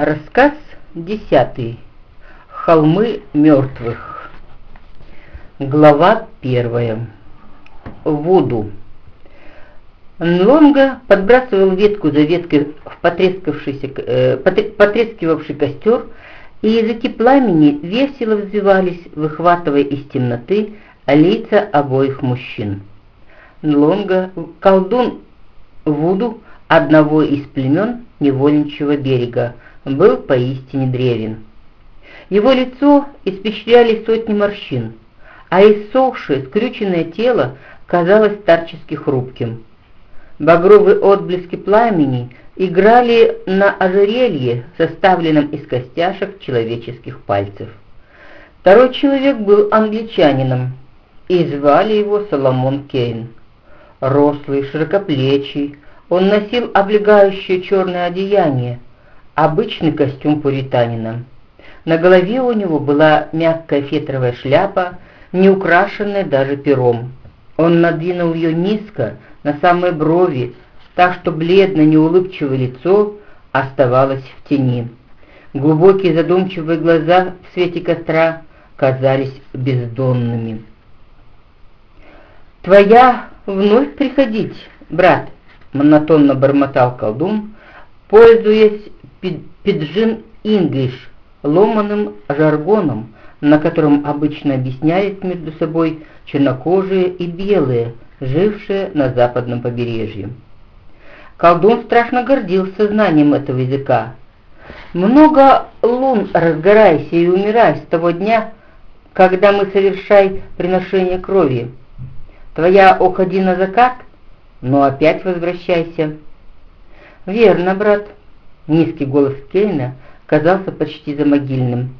Рассказ десятый. Холмы мертвых. Глава первая. Вуду. Нлонга подбрасывал ветку за веткой в потрескавшийся, э, потрескивавший костер, и языки пламени весело взвивались, выхватывая из темноты лица обоих мужчин. Нлонга, колдун Вуду, одного из племен невольничьего берега, был поистине древен. Его лицо испещряли сотни морщин, а иссохшее, скрюченное тело казалось старчески хрупким. Багровые отблески пламени играли на ожерелье, составленном из костяшек человеческих пальцев. Второй человек был англичанином, и звали его Соломон Кейн. Рослый, широкоплечий, он носил облегающее черное одеяние, обычный костюм пуританина. На голове у него была мягкая фетровая шляпа, не украшенная даже пером. Он надвинул ее низко, на самые брови, так что бледное неулыбчивое лицо оставалось в тени. Глубокие задумчивые глаза в свете костра казались бездонными. «Твоя вновь приходить, брат!» — монотонно бормотал колдун, пользуясь пиджин инглиш, ломаным жаргоном, на котором обычно объяснялись между собой чернокожие и белые, жившие на западном побережье. Колдун страшно гордился знанием этого языка. Много лун разгорайся и умирай с того дня, когда мы совершай приношение крови. Твоя уходи на закат, но опять возвращайся. Верно, брат. Низкий голос Кейна казался почти замогильным.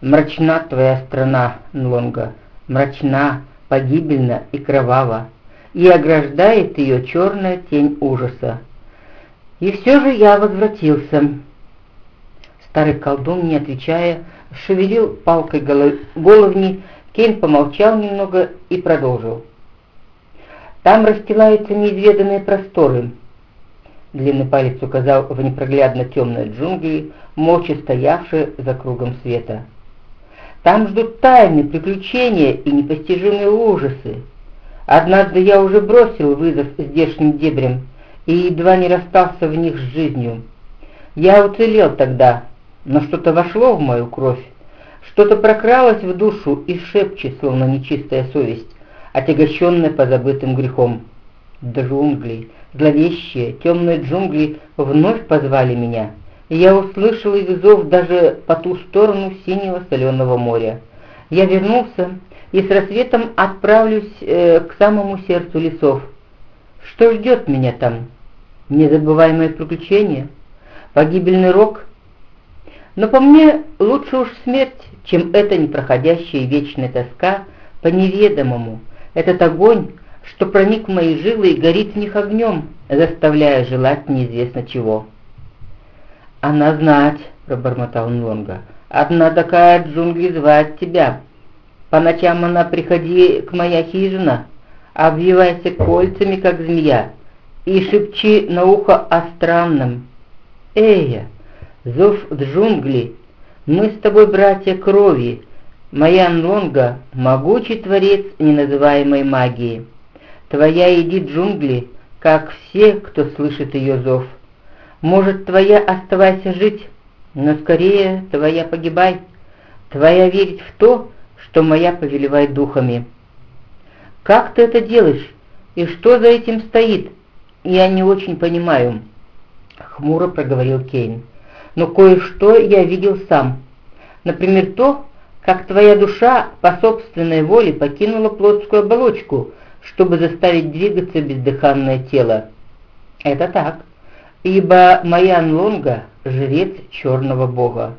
Мрачна твоя страна, Нлонга, мрачна, погибельна и кровава, и ограждает ее черная тень ужаса. И все же я возвратился. Старый колдун, не отвечая, шевелил палкой головни, Кейн помолчал немного и продолжил. Там расстилаются неизведанные просторы. Длинный палец указал в непроглядно темные джунгли, молча стоявшие за кругом света. Там ждут тайны, приключения и непостижимые ужасы. Однажды я уже бросил вызов здешним дебрям и едва не расстался в них с жизнью. Я уцелел тогда, но что-то вошло в мою кровь, что-то прокралось в душу и шепчет, словно нечистая совесть отягощенная позабытым грехом. Джунгли, зловещие, темные джунгли вновь позвали меня, я услышал их зов даже по ту сторону синего соленого моря. Я вернулся и с рассветом отправлюсь э, к самому сердцу лесов. Что ждет меня там? Незабываемое приключение? Погибельный рок? Но по мне лучше уж смерть, чем эта непроходящая вечная тоска по неведомому, этот огонь, что проник в мои жилы и горит в них огнем, заставляя желать неизвестно чего. «Она знать», — пробормотал Нлонга, — «одна такая джунгли звать тебя. По ночам она приходи к моя хижина, обвивайся кольцами, как змея, и шепчи на ухо о странном. Эя, зов джунгли, мы с тобой братья крови, Моя Нлонга — могучий творец неназываемой магии. Твоя иди джунгли, как все, кто слышит ее зов. Может, твоя оставайся жить, но скорее твоя погибай. Твоя верить в то, что моя повелевает духами. Как ты это делаешь? И что за этим стоит? Я не очень понимаю. Хмуро проговорил Кейн. Но кое-что я видел сам. Например, то, как твоя душа по собственной воле покинула плотскую оболочку, чтобы заставить двигаться бездыханное тело. Это так, ибо моя Анлонга — жрец черного бога.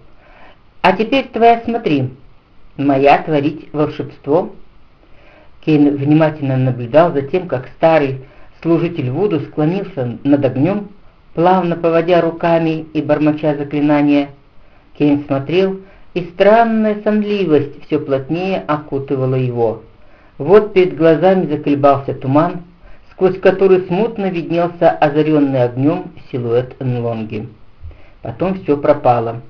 А теперь твоя смотри, моя творить волшебство. Кейн внимательно наблюдал за тем, как старый служитель Вуду склонился над огнем, плавно поводя руками и бормоча заклинания. Кейн смотрел, и странная сонливость все плотнее окутывала его. Вот перед глазами заколебался туман, сквозь который смутно виднелся озаренный огнем силуэт Нлонги. потом все пропало.